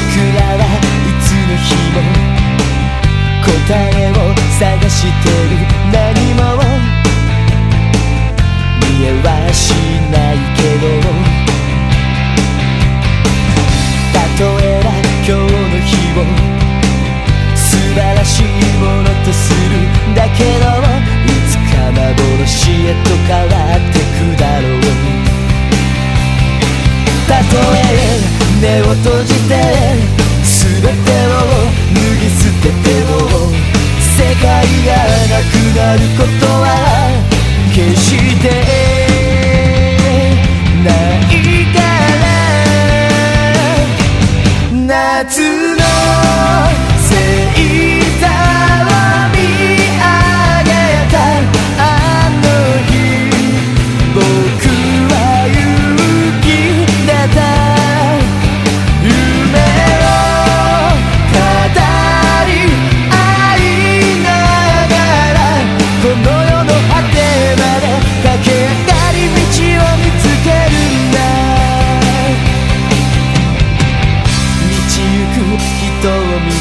らはいつの日も答えを探してる何も見えはしないけど例えば今日の日を素晴らしいものとするだけどいつか幻へと変わってくだろうたとえ目を閉じてなくなることは決して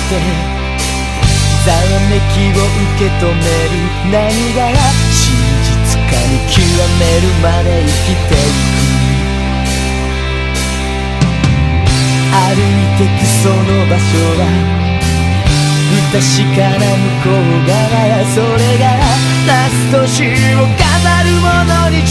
ざわめきを受け止める何が真実かに極めるまで生きていく歩いてくその場所は不確かな向こう側それがラストシーンを飾るものに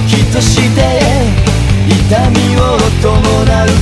時として痛みを伴う